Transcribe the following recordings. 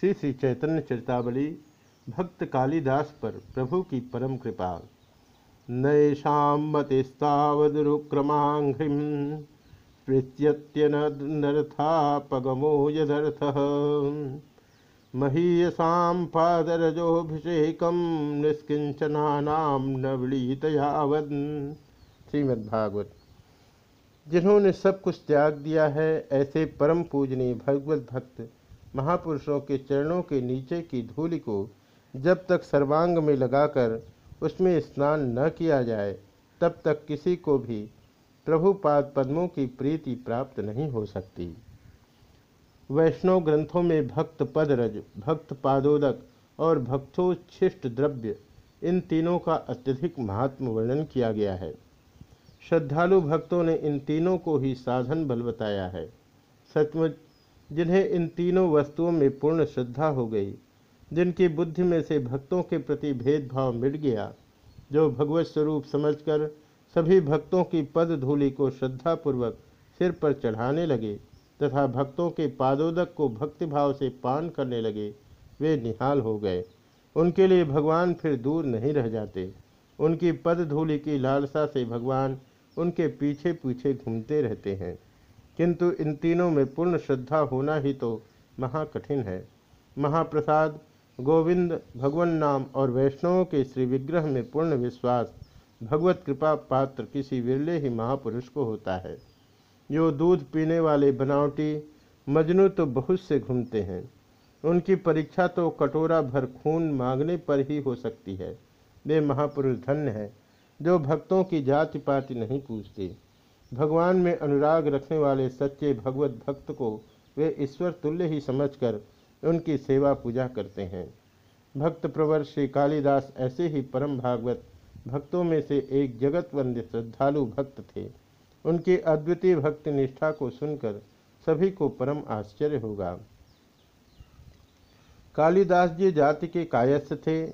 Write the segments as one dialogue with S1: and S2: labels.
S1: श्री श्री चैतन्य चरितावली, भक्त कालिदास पर प्रभु की परम कृपा। नैषा मतिस्तावदुरुक्रमाघ्रिम पगमो यदर्थ। महीयसा पादरजोभिषेक निष्किंचना नवलीतयावद श्रीमद्भागवत। जिन्होंने सब कुछ त्याग दिया है, ऐसे परम पूजनीय भगवत भक्त महापुरुषों के चरणों के नीचे की धूलि को जब तक सर्वांग में लगाकर उसमें स्नान न किया जाए, तब तक किसी को भी प्रभुपाद पद्मों की प्रीति प्राप्त नहीं हो सकती। वैष्णव ग्रंथों में भक्त पदरज भक्त पादोदक और भक्तोच्छिष्ट द्रव्य, इन तीनों का अत्यधिक महात्म वर्णन किया गया है। श्रद्धालु भक्तों ने इन तीनों को ही साधन बल बताया है। सचमुच जिन्हें इन तीनों वस्तुओं में पूर्ण श्रद्धा हो गई, जिनकी बुद्धि में से भक्तों के प्रति भेदभाव मिट गया, जो भगवत स्वरूप समझकर सभी भक्तों की पद धूलि को श्रद्धापूर्वक सिर पर चढ़ाने लगे तथा भक्तों के पादोदक को भक्तिभाव से पान करने लगे, वे निहाल हो गए। उनके लिए भगवान फिर दूर नहीं रह जाते। उनकी पद धूलि की लालसा से भगवान उनके पीछे पीछे घूमते रहते हैं। किंतु इन तीनों में पूर्ण श्रद्धा होना ही तो महाकठिन है। महाप्रसाद, गोविंद, भगवान नाम और वैष्णवों के श्री विग्रह में पूर्ण विश्वास, भगवत कृपा पात्र किसी विरले ही महापुरुष को होता है। जो दूध पीने वाले बनावटी, मजनू तो बहुत से घूमते हैं। उनकी परीक्षा तो कटोरा भर खून मांगने पर ही हो सकती है। वे महापुरुष धन्य है, जो भक्तों की जाति पाति नहीं पूछते भगवान में अनुराग रखने वाले सच्चे भगवत भक्त को वे ईश्वर तुल्य ही समझकर उनकी सेवा पूजा करते हैं। भक्त प्रवर श्री कालिदास ऐसे ही परम भागवत भक्तों में से एक जगत वंद्य श्रद्धालु भक्त थे। उनकी अद्वितीय भक्ति निष्ठा को सुनकर सभी को परम आश्चर्य होगा। कालिदास जी जाति के कायस्थ थे।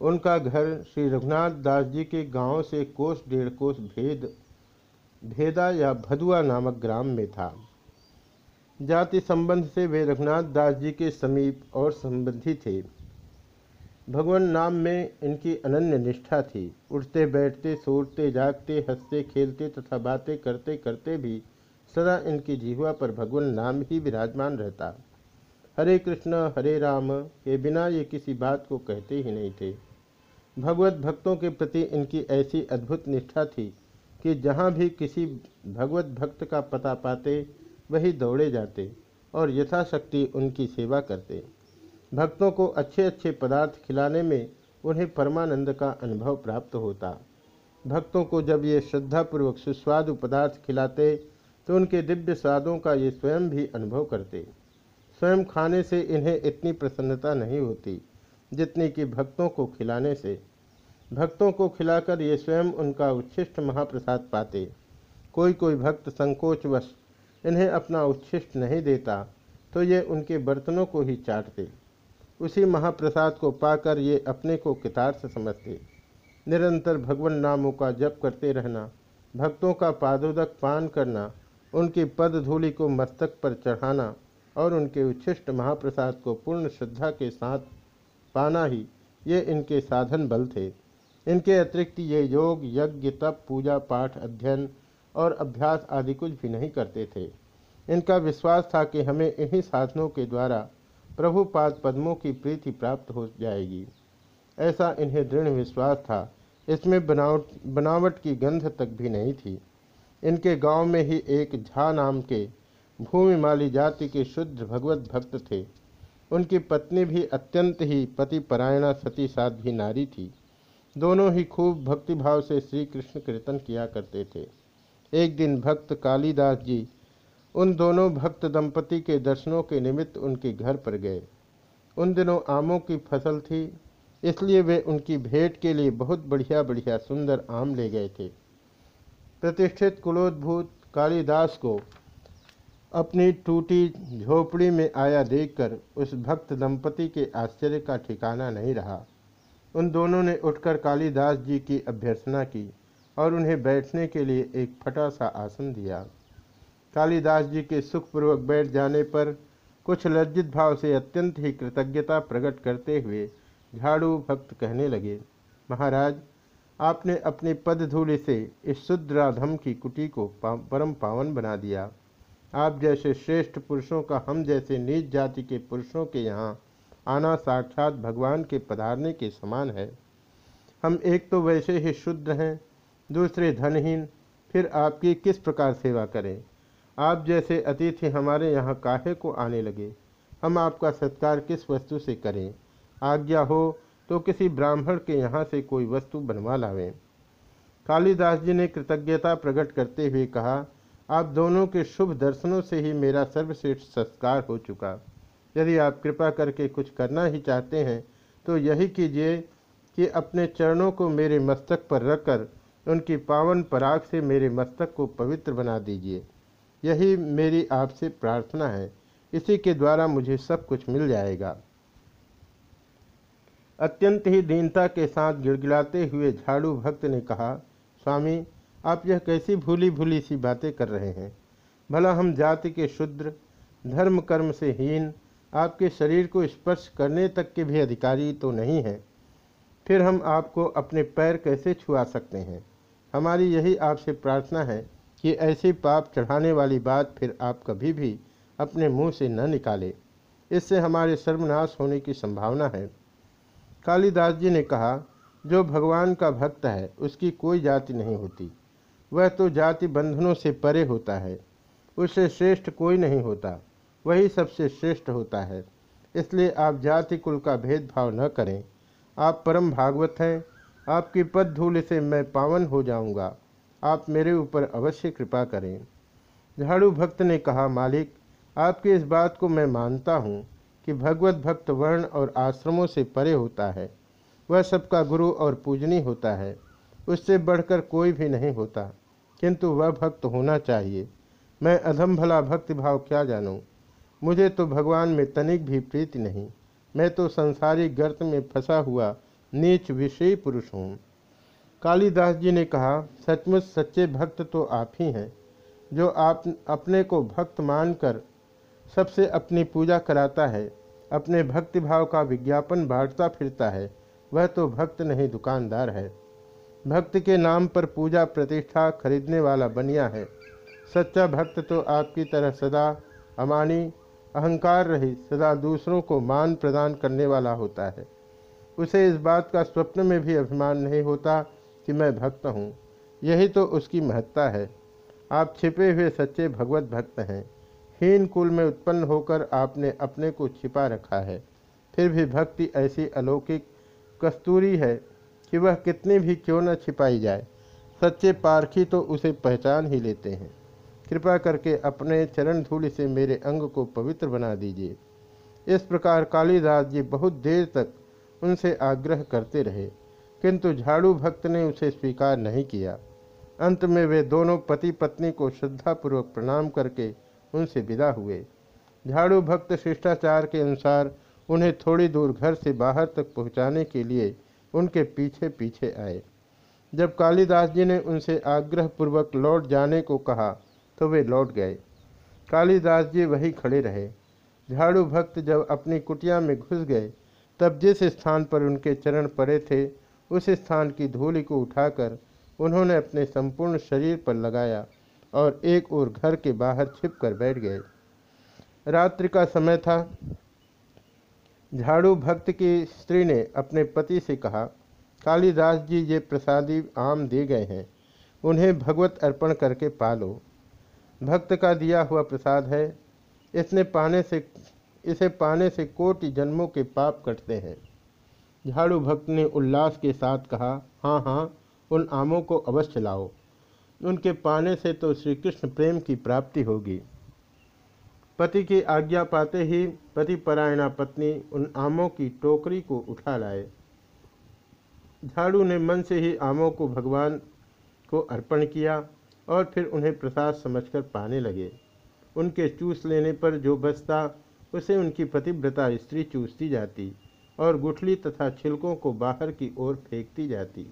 S1: उनका घर श्री रघुनाथ दास जी के गाँव से कोस डेढ़ कोस भेद भेदा या भदुआ नामक ग्राम में था। जाति संबंध से वे रघुनाथ दास जी के समीप और संबंधी थे। भगवान नाम में इनकी अनन्य निष्ठा थी। उठते, बैठते, सोते, जागते, हँसते, खेलते तथा बातें करते करते भी सदा इनकी जीवा पर भगवान नाम ही विराजमान रहता। हरे कृष्ण, हरे राम के बिना ये किसी बात को कहते ही नहीं थे। भगवत भक्तों के प्रति इनकी ऐसी अद्भुत निष्ठा थी कि जहाँ भी किसी भगवत भक्त का पता पाते, वही दौड़े जाते और यथाशक्ति उनकी सेवा करते। भक्तों को अच्छे अच्छे पदार्थ खिलाने में उन्हें परमानंद का अनुभव प्राप्त होता। भक्तों को जब ये श्रद्धापूर्वक सुस्वादु पदार्थ खिलाते तो उनके दिव्य स्वादों का ये स्वयं भी अनुभव करते। स्वयं खाने से इन्हें इतनी प्रसन्नता नहीं होती, जितनी कि भक्तों को खिलाने से। भक्तों को खिलाकर ये स्वयं उनका उच्छिष्ट महाप्रसाद पाते। कोई कोई भक्त संकोचवश इन्हें अपना उच्छिष्ट नहीं देता तो ये उनके बर्तनों को ही चाटते। उसी महाप्रसाद को पाकर ये अपने को कितार्थ समझते। निरंतर भगवान नामों का जप करते रहना, भक्तों का पादोदक पान करना, उनकी पद धूलि को मस्तक पर चढ़ाना और उनके उच्छिष्ट महाप्रसाद को पूर्ण श्रद्धा के साथ पाना ही ये इनके साधन बल थे। इनके अतिरिक्त ये योग, यज्ञ, तप, पूजा, पाठ, अध्ययन और अभ्यास आदि कुछ भी नहीं करते थे। इनका विश्वास था कि हमें इन्हीं साधनों के द्वारा प्रभुपाद पद्मों की प्रीति प्राप्त हो जाएगी। ऐसा इन्हें दृढ़ विश्वास था। इसमें बनावट बनावट की गंध तक भी नहीं थी। इनके गाँव में ही एक झा नाम के भूमि माली जाति के शुद्ध भगवत भक्त थे। उनकी पत्नी भी अत्यंत ही पतिपरायणा सती साध्वी नारी थी। दोनों ही खूब भक्तिभाव से श्री कृष्ण कीर्तन किया करते थे। एक दिन भक्त कालीदास जी उन दोनों भक्त दंपति के दर्शनों के निमित्त उनके घर पर गए। उन दिनों आमों की फ़सल थी, इसलिए वे उनकी भेंट के लिए बहुत बढ़िया बढ़िया सुंदर आम ले गए थे। प्रतिष्ठित कुलोद्भूत कालिदास को अपनी टूटी झोपड़ी में आया देखकर उस भक्त दंपति के आश्चर्य का ठिकाना नहीं रहा। उन दोनों ने उठकर कालिदास जी की अभ्यर्थना की और उन्हें बैठने के लिए एक फटा सा आसन दिया। कालिदास जी के सुखपूर्वक बैठ जाने पर कुछ लज्जित भाव से अत्यंत ही कृतज्ञता प्रकट करते हुए झाड़ू भक्त कहने लगे, महाराज, आपने अपनी पदधूलि से इस शुद्राधम की कुटी को परम पावन बना दिया। आप जैसे श्रेष्ठ पुरुषों का हम जैसे नीच जाति के पुरुषों के यहाँ आना साक्षात भगवान के पधारने के समान है। हम एक तो वैसे ही शुद्ध हैं, दूसरे धनहीन, फिर आपकी किस प्रकार सेवा करें? आप जैसे अतिथि हमारे यहाँ काहे को आने लगे? हम आपका सत्कार किस वस्तु से करें? आज्ञा हो तो किसी ब्राह्मण के यहाँ से कोई वस्तु बनवा लावें। कालिदास जी ने कृतज्ञता प्रकट करते हुए कहा, आप दोनों के शुभ दर्शनों से ही मेरा सर्वश्रेष्ठ संस्कार हो चुका। यदि आप कृपा करके कुछ करना ही चाहते हैं तो यही कीजिए कि अपने चरणों को मेरे मस्तक पर रखकर उनकी पावन पराग से मेरे मस्तक को पवित्र बना दीजिए। यही मेरी आपसे प्रार्थना है। इसी के द्वारा मुझे सब कुछ मिल जाएगा। अत्यंत ही दीनता के साथ गिड़गिड़ाते हुए झाड़ू भक्त ने कहा, स्वामी, आप यह कैसी भूली भूली सी बातें कर रहे हैं? भला हम जाति के शुद्र, धर्म कर्म से हीन आपके शरीर को स्पर्श करने तक के भी अधिकारी तो नहीं हैं। फिर हम आपको अपने पैर कैसे छुआ सकते हैं? हमारी यही आपसे प्रार्थना है कि ऐसी पाप चढ़ाने वाली बात फिर आप कभी भी अपने मुँह से न निकाले। इससे हमारे सर्वनाश होने की संभावना है। कालिदास जी ने कहा, जो भगवान का भक्त है, उसकी कोई जाति नहीं होती। वह तो जाति बंधनों से परे होता है। उससे श्रेष्ठ कोई नहीं होता। वही सबसे श्रेष्ठ होता है। इसलिए आप जाति, कुल का भेदभाव न करें। आप परम भागवत हैं। आपकी पद धूल से मैं पावन हो जाऊँगा। आप मेरे ऊपर अवश्य कृपा करें। झाड़ू भक्त ने कहा, मालिक, आपकी इस बात को मैं मानता हूँ कि भगवत भक्त वर्ण और आश्रमों से परे होता है। वह सबका गुरु और पूजनी होता है। उससे बढ़कर कोई भी नहीं होता। किंतु वह भक्त होना चाहिए। मैं अधम भला भक्तिभाव क्या जानूँ? मुझे तो भगवान में तनिक भी प्रीति नहीं। मैं तो संसारी गर्त में फंसा हुआ नीच विषयी पुरुष हूँ। कालिदास जी ने कहा, सचमुच सच्चे भक्त तो आप ही हैं, जो आप अपने को भक्त मानकर सबसे अपनी पूजा कराता है, अपने भक्ति भाव का विज्ञापन बांटता फिरता है, वह तो भक्त नहीं, दुकानदार है। भक्त के नाम पर पूजा प्रतिष्ठा खरीदने वाला बनिया है। सच्चा भक्त तो आपकी तरह सदा अमानी अहंकार रहित, सदा दूसरों को मान प्रदान करने वाला होता है। उसे इस बात का स्वप्न में भी अभिमान नहीं होता कि मैं भक्त हूँ। यही तो उसकी महत्ता है। आप छिपे हुए सच्चे भगवत भक्त हैं। हीन कुल में उत्पन्न होकर आपने अपने को छिपा रखा है। फिर भी भक्ति ऐसी अलौकिक कस्तूरी है कि वह कितनी भी क्यों न छिपाई जाए। सच्चे पारखी तो उसे पहचान ही लेते हैं। कृपा करके अपने चरण धूल से मेरे अंग को पवित्र बना दीजिए। इस प्रकार कालीदास जी बहुत देर तक उनसे आग्रह करते रहे, किंतु झाड़ू भक्त ने उसे स्वीकार नहीं किया। अंत में वे दोनों पति पत्नी को श्रद्धापूर्वक प्रणाम करके उनसे विदा हुए। झाड़ू भक्त शिष्टाचार के अनुसार उन्हें थोड़ी दूर घर से बाहर तक पहुँचाने के लिए उनके पीछे पीछे आए। जब कालिदास जी ने उनसे आग्रहपूर्वक लौट जाने को कहा तो वे लौट गए। कालिदास जी वहीं खड़े रहे। झाड़ू भक्त जब अपनी कुटिया में घुस गए, तब जिस स्थान पर उनके चरण पड़े थे, उस स्थान की धूलि को उठाकर उन्होंने अपने संपूर्ण शरीर पर लगाया और एक ओर घर के बाहर छिप कर बैठ गए। रात्रि का समय था। झाड़ू भक्त की स्त्री ने अपने पति से कहा, कालिदास जी, ये प्रसादी आम दे गए हैं। उन्हें भगवत अर्पण करके पालो। भक्त का दिया हुआ प्रसाद है। इसने पाने से, इसे पाने से कोटि जन्मों के पाप कटते हैं। झाड़ू भक्त ने उल्लास के साथ कहा हाँ हाँ उन आमों को अवश्य लाओ। उनके पाने से तो श्री कृष्ण प्रेम की प्राप्ति होगी। पति की आज्ञा पाते ही पति परायणा पत्नी उन आमों की टोकरी को उठा लाए। झाड़ू ने मन से ही आमों को भगवान को अर्पण किया। और फिर उन्हें प्रसाद समझकर पाने लगे। उनके चूस लेने पर जो बचता, उसे उनकी पतिव्रता स्त्री चूसती जाती और गुठली तथा छिलकों को बाहर की ओर फेंकती जाती।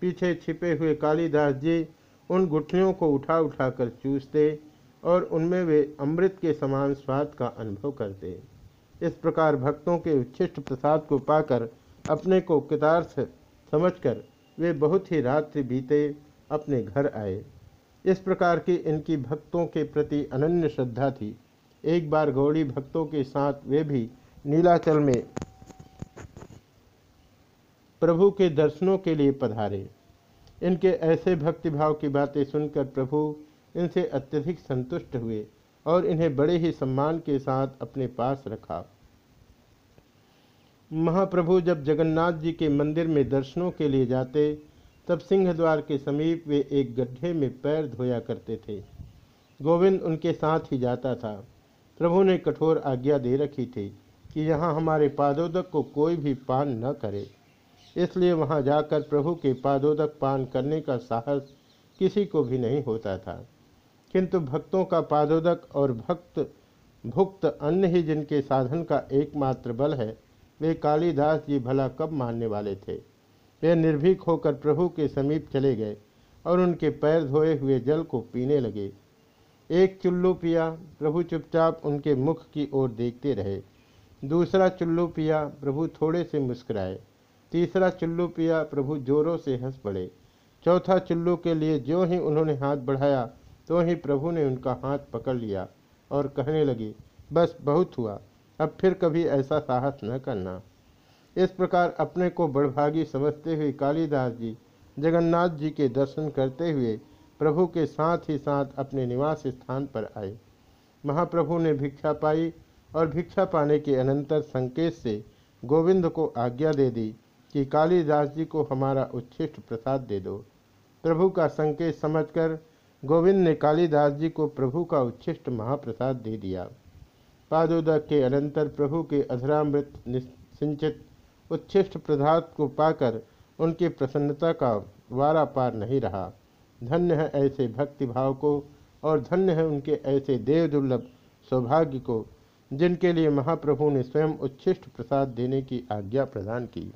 S1: पीछे छिपे हुए कालिदास जी उन गुठलियों को उठा उठा कर चूसते और उनमें वे अमृत के समान स्वाद का अनुभव करते। इस प्रकार भक्तों के उच्छिष्ट प्रसाद को पाकर अपने को कृतार्थ समझकर वे बहुत ही रात्रि बीते अपने घर आए। इस प्रकार की इनकी भक्तों के प्रति अनन्य श्रद्धा थी। एक बार गौड़ी भक्तों के साथ वे भी नीलाचल में प्रभु के दर्शनों के लिए पधारे। इनके ऐसे भक्तिभाव की बातें सुनकर प्रभु इनसे अत्यधिक संतुष्ट हुए और इन्हें बड़े ही सम्मान के साथ अपने पास रखा। महाप्रभु जब जगन्नाथ जी के मंदिर में दर्शनों के लिए जाते तब सिंह द्वार के समीप वे एक गड्ढे में पैर धोया करते थे। गोविंद उनके साथ ही जाता था। प्रभु ने कठोर आज्ञा दे रखी थी कि यहाँ हमारे पादोदक को कोई भी पान न करे। इसलिए वहाँ जाकर प्रभु के पादोदक पान करने का साहस किसी को भी नहीं होता था। किंतु भक्तों का पादोदक और भक्त, भुक्त अन्न ही जिनके साधन का एकमात्र बल है, वे कालीदास जी भला कब मानने वाले थे? वे निर्भीक होकर प्रभु के समीप चले गए और उनके पैर धोए हुए जल को पीने लगे। एक चुल्लू पिया, प्रभु चुपचाप उनके मुख की ओर देखते रहे। दूसरा चुल्लू पिया, प्रभु थोड़े से मुस्कुराए। तीसरा चुल्लू पिया, प्रभु जोरों से हंस पड़े। चौथा चुल्लू के लिए जो ही उन्होंने हाथ बढ़ाया तो ही प्रभु ने उनका हाथ पकड़ लिया और कहने लगे, बस बहुत हुआ, अब फिर कभी ऐसा साहस न करना। इस प्रकार अपने को बड़भागी समझते हुए कालीदास जी, जगन्नाथ जी के दर्शन करते हुए प्रभु के साथ ही साथ अपने निवास स्थान पर आए। महाप्रभु ने भिक्षा पाई और भिक्षा पाने के अनंतर संकेत से गोविंद को आज्ञा दे दी कि कालिदास जी को हमारा उच्छिष्ट प्रसाद दे दो। प्रभु का संकेत समझकर गोविंद ने कालीदास जी को प्रभु का उच्छिष्ट महाप्रसाद दे दिया। पादोदक के अनंतर प्रभु के अधरामृत सिंचित उच्छिष्ट प्रसाद को पाकर उनकी प्रसन्नता का वारा पार नहीं रहा। धन्य है ऐसे भक्तिभाव को और धन्य है उनके ऐसे देव दुर्लभ सौभाग्य को, जिनके लिए महाप्रभु ने स्वयं उच्छिष्ट प्रसाद देने की आज्ञा प्रदान की।